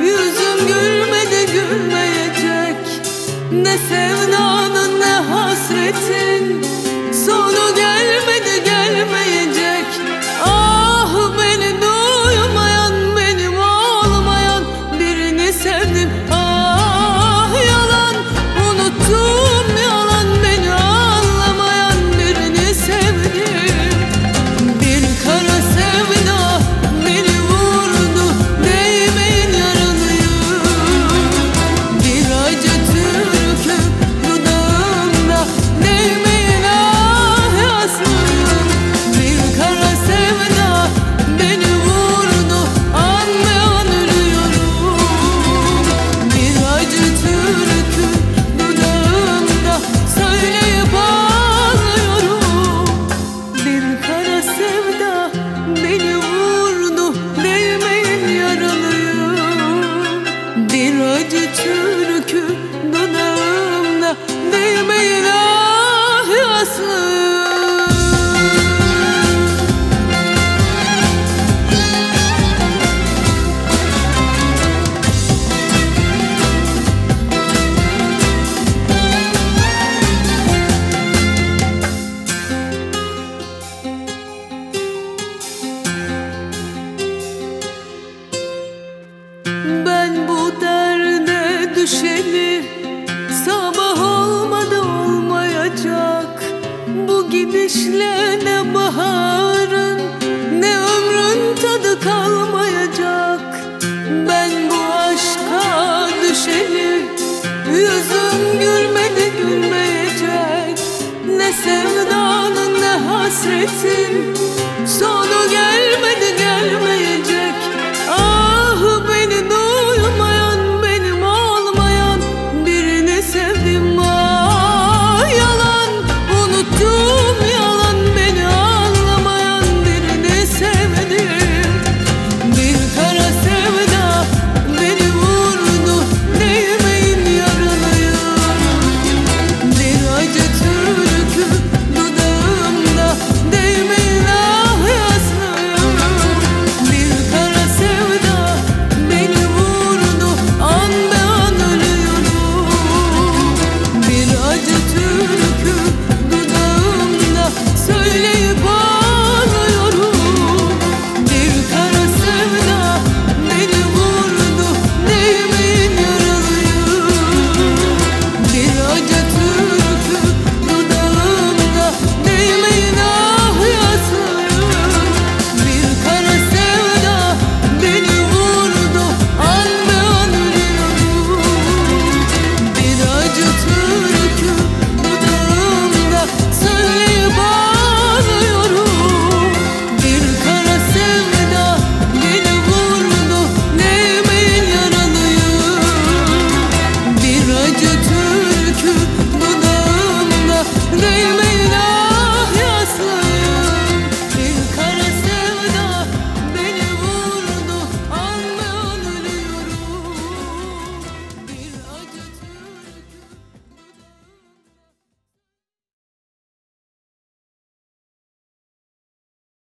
yüzüm gülmedi gül Bu gidişle ne baharın ne ömrün tadı kalmayacak. Ben bu aşka düşeli yüzüm gülmedi gülmeyecek. Ne sevdanın ne hasretin son